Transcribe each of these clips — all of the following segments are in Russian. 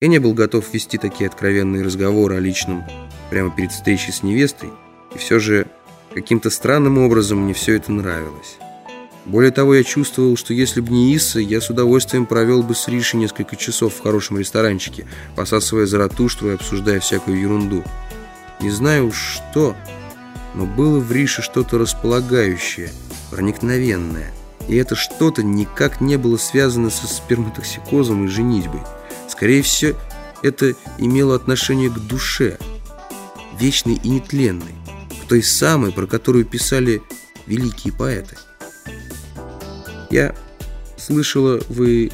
Я не был готов вести такие откровенные разговоры о личном прямо перед встречей с невестой, и все же каким-то странным образом мне все это нравилось. Более того, я чувствовал, что если бы не Иса, я с удовольствием провел бы с Ришей несколько часов в хорошем ресторанчике, посасывая заратуштру и обсуждая всякую ерунду. Не знаю уж что, но было в Рише что-то располагающее, проникновенное. И это что-то никак не было связано со сперматоксикозом и женитьбой. Скорее всего, это имело отношение к душе, вечной и нетленной, к той самой, про которую писали великие поэты. Я слышала, вы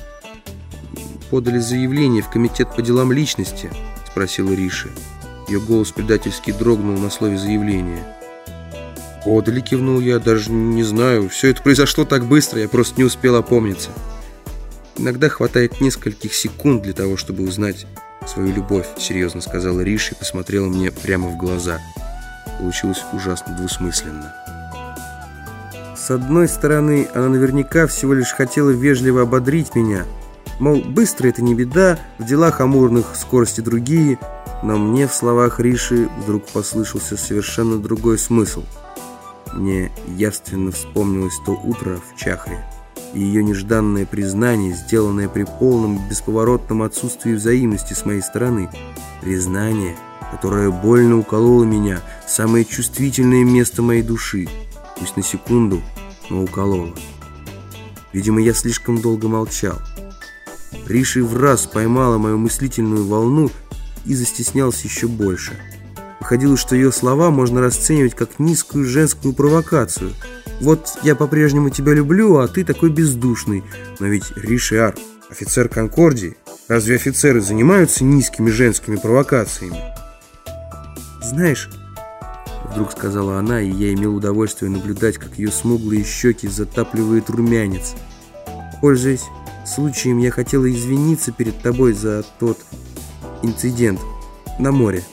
подали заявление в комитет по делам личности, спросила Риша. Ее голос предательски дрогнул на слове заявления. «Подали», — кивнул я, — «даже не знаю. Все это произошло так быстро, я просто не успел опомниться». Иногда хватает нескольких секунд для того, чтобы узнать свою любовь, серьезно сказала Риша и посмотрела мне прямо в глаза. Получилось ужасно двусмысленно. С одной стороны, она наверняка всего лишь хотела вежливо ободрить меня. Мол, быстро это не беда, в делах амурных скорости другие, но мне в словах Риши вдруг послышался совершенно другой смысл – мне явственно вспомнилось то утро в Чахре и ее нежданное признание, сделанное при полном бесповоротном отсутствии взаимности с моей стороны. Признание, которое больно укололо меня самое чувствительное место моей души, пусть на секунду, но укололо. Видимо, я слишком долго молчал. Риши в раз поймала мою мыслительную волну и застеснялся еще больше – Выходило, что ее слова можно расценивать как низкую женскую провокацию. «Вот я по-прежнему тебя люблю, а ты такой бездушный». Но ведь Ришиар, офицер Конкордии, разве офицеры занимаются низкими женскими провокациями? «Знаешь...» Вдруг сказала она, и я имел удовольствие наблюдать, как ее смуглые щеки затапливает румянец. Пользуясь случаем, я хотела извиниться перед тобой за тот инцидент на море.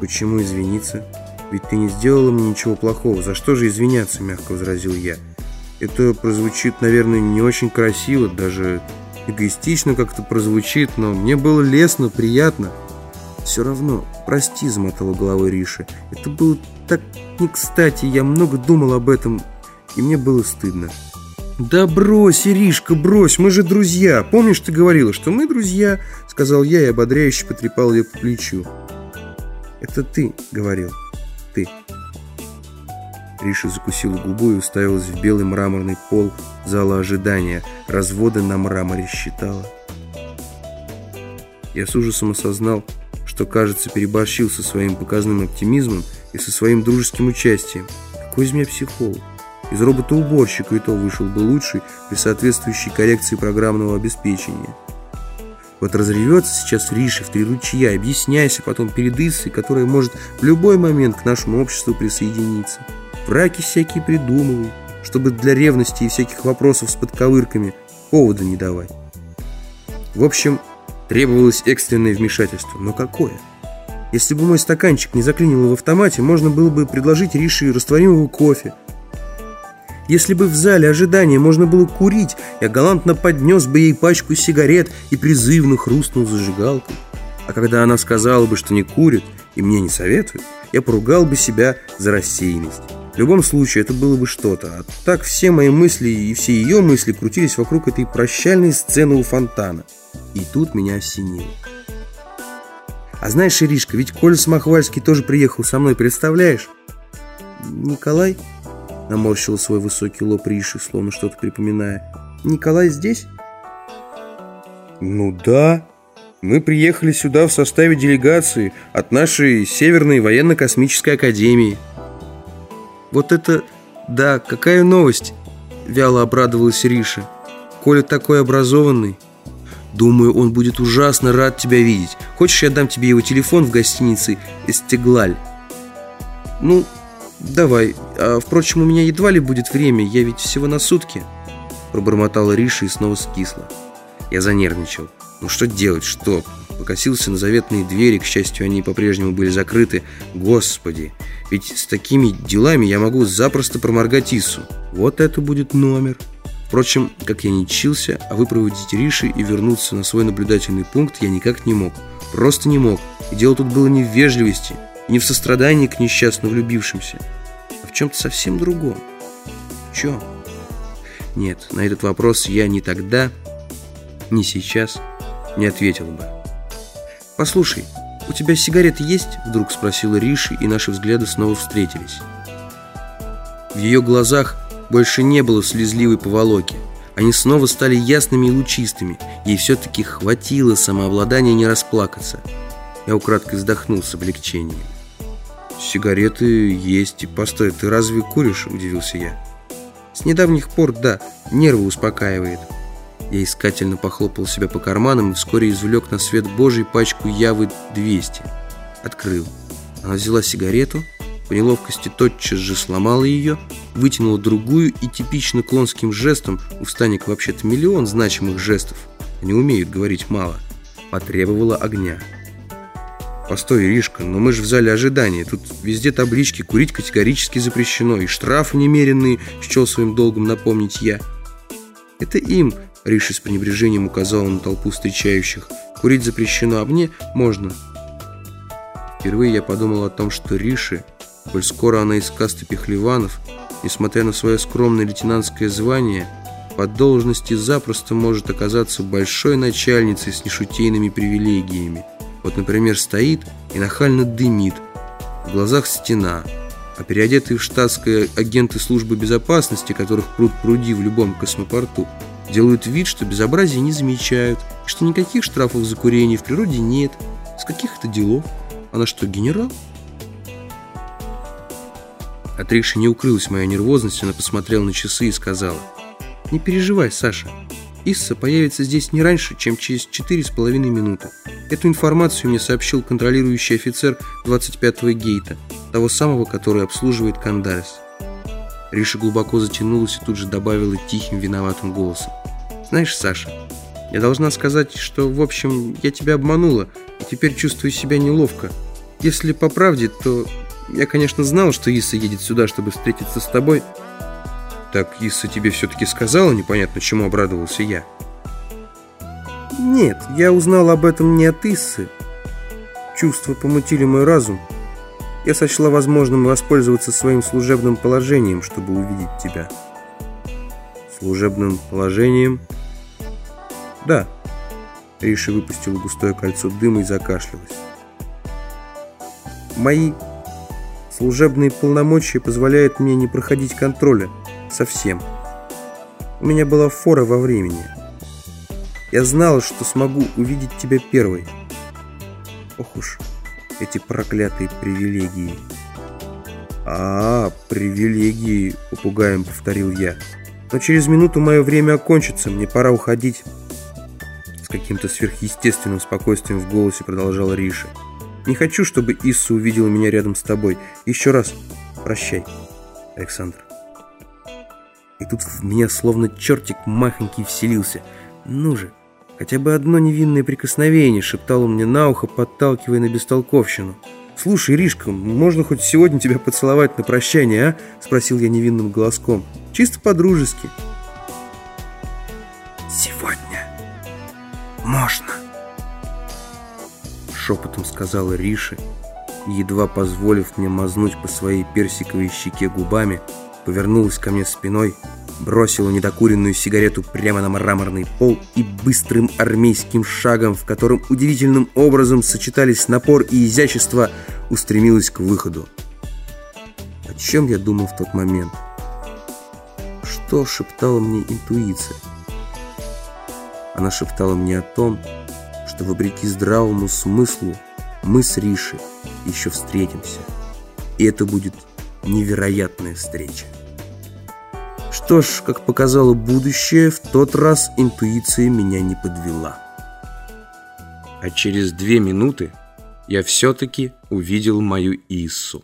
«Почему извиниться? Ведь ты не сделала мне ничего плохого. За что же извиняться?» – мягко возразил я. «Это прозвучит, наверное, не очень красиво, даже эгоистично как-то прозвучит, но мне было лестно, приятно». «Все равно, прости», – замотала головой Риша. «Это было так не кстати, я много думал об этом, и мне было стыдно». «Да брось, Иришка, брось, мы же друзья. Помнишь, ты говорила, что мы друзья?» Сказал я и ободряюще потрепал ее по плечу. «Это ты», — говорил. «Ты». Риша закусила губу и уставилась в белый мраморный пол зала ожидания. Разводы на мраморе считала. Я с ужасом осознал, что, кажется, переборщил со своим показным оптимизмом и со своим дружеским участием. Какой из меня психолог? Из робота-уборщика и то вышел бы лучший при соответствующей коррекции программного обеспечения. Вот разревется сейчас Риша в три ручья, объясняйся потом перед Иссой, которая может в любой момент к нашему обществу присоединиться. Враки всякие придумывай, чтобы для ревности и всяких вопросов с подковырками повода не давать. В общем, требовалось экстренное вмешательство. Но какое? Если бы мой стаканчик не заклинило в автомате, можно было бы предложить Рише растворимого кофе, если бы в зале ожидания можно было курить, я галантно поднес бы ей пачку сигарет и призывно хрустнул зажигалкой. А когда она сказала бы, что не курит и мне не советует, я поругал бы себя за рассеянность. В любом случае, это было бы что-то. А так все мои мысли и все ее мысли крутились вокруг этой прощальной сцены у фонтана. И тут меня осенило. А знаешь, Иришка, ведь Коля Смахвальский тоже приехал со мной, представляешь? Николай? Наморщил свой высокий лоб Риши, словно что-то припоминая. «Николай здесь?» «Ну да. Мы приехали сюда в составе делегации от нашей Северной военно-космической академии». «Вот это... Да, какая новость!» Вяло обрадовалась Риша. «Коля такой образованный». «Думаю, он будет ужасно рад тебя видеть. Хочешь, я дам тебе его телефон в гостинице Эстеглаль?» «Ну, «Давай. А, впрочем, у меня едва ли будет время, я ведь всего на сутки». Пробормотала Риша и снова скисла. Я занервничал. Ну что делать, что? Покосился на заветные двери, к счастью, они по-прежнему были закрыты. Господи, ведь с такими делами я могу запросто проморгать Ису. Вот это будет номер. Впрочем, как я не чился, а выпроводить Риши и вернуться на свой наблюдательный пункт я никак не мог. Просто не мог. И дело тут было не в вежливости, не в сострадании к несчастно влюбившимся, а в чем-то совсем другом. В чем? Нет, на этот вопрос я ни тогда, ни сейчас не ответил бы. «Послушай, у тебя сигареты есть?» Вдруг спросила Риши, и наши взгляды снова встретились. В ее глазах больше не было слезливой поволоки. Они снова стали ясными и лучистыми. Ей все-таки хватило самообладания не расплакаться. Я украдкой вздохнул с облегчением. «Сигареты есть. Постой, ты разве куришь?» – удивился я. «С недавних пор, да. Нервы успокаивает». Я искательно похлопал себя по карманам и вскоре извлек на свет Божий пачку Явы 200. Открыл. Она взяла сигарету, по неловкости тотчас же сломала ее, вытянула другую и типично клонским жестом, у Станик вообще-то миллион значимых жестов, они умеют говорить мало, потребовала огня. «Постой, Иришка, но мы же в зале ожидания. Тут везде таблички, курить категорически запрещено, и штрафы немеренные, счел своим долгом напомнить я». «Это им», — Риша с пренебрежением указала на толпу встречающих. «Курить запрещено, а мне можно». Впервые я подумал о том, что Риши коль скоро она из касты пехлеванов, несмотря на свое скромное лейтенантское звание, по должности запросто может оказаться большой начальницей с нешутейными привилегиями. Вот, например, стоит и нахально дымит, в глазах стена, а переодетые в штатское агенты службы безопасности, которых пруд пруди в любом космопорту, делают вид, что безобразия не замечают, что никаких штрафов за курение в природе нет. С каких это делов? Она что, генерал? От Риши не укрылась моя нервозность, она посмотрела на часы и сказала, «Не переживай, Саша, Исса появится здесь не раньше, чем через четыре с половиной минуты. Эту информацию мне сообщил контролирующий офицер 25-го гейта, того самого, который обслуживает Кандарис». Риша глубоко затянулась и тут же добавила тихим виноватым голосом. «Знаешь, Саша, я должна сказать, что, в общем, я тебя обманула и теперь чувствую себя неловко. Если по правде, то я, конечно, знал, что Иса едет сюда, чтобы встретиться с тобой. Так Иса тебе все-таки сказала, непонятно чему обрадовался я. Нет, я узнал об этом не от Иссы. Чувства помутили мой разум. Я сочла возможным воспользоваться своим служебным положением, чтобы увидеть тебя. Служебным положением? Да. Риша выпустила густое кольцо дыма и закашлялась. Мои Служебные полномочия позволяют мне не проходить контроля. Совсем. У меня была фора во времени. Я знала, что смогу увидеть тебя первой. Ох уж, эти проклятые привилегии. А, -а, -а привилегии, упугаем повторил я. Но через минуту мое время окончится, мне пора уходить. С каким-то сверхъестественным спокойствием в голосе продолжала Риша. Не хочу, чтобы Исса увидела меня рядом с тобой. Еще раз прощай, Александр. И тут в меня словно чертик махонький вселился. Ну же, хотя бы одно невинное прикосновение, шептал он мне на ухо, подталкивая на бестолковщину. «Слушай, Ришка, можно хоть сегодня тебя поцеловать на прощание, а?» Спросил я невинным голоском. «Чисто по-дружески». «Сегодня можно» шепотом сказала Риши, едва позволив мне мазнуть по своей персиковой щеке губами, повернулась ко мне спиной, бросила недокуренную сигарету прямо на мраморный пол и быстрым армейским шагом, в котором удивительным образом сочетались напор и изящество, устремилась к выходу. О чем я думал в тот момент? Что шептала мне интуиция? Она шептала мне о том, что вопреки здравому смыслу мы с Ришей еще встретимся. И это будет невероятная встреча. Что ж, как показало будущее, в тот раз интуиция меня не подвела. А через две минуты я все-таки увидел мою Иссу.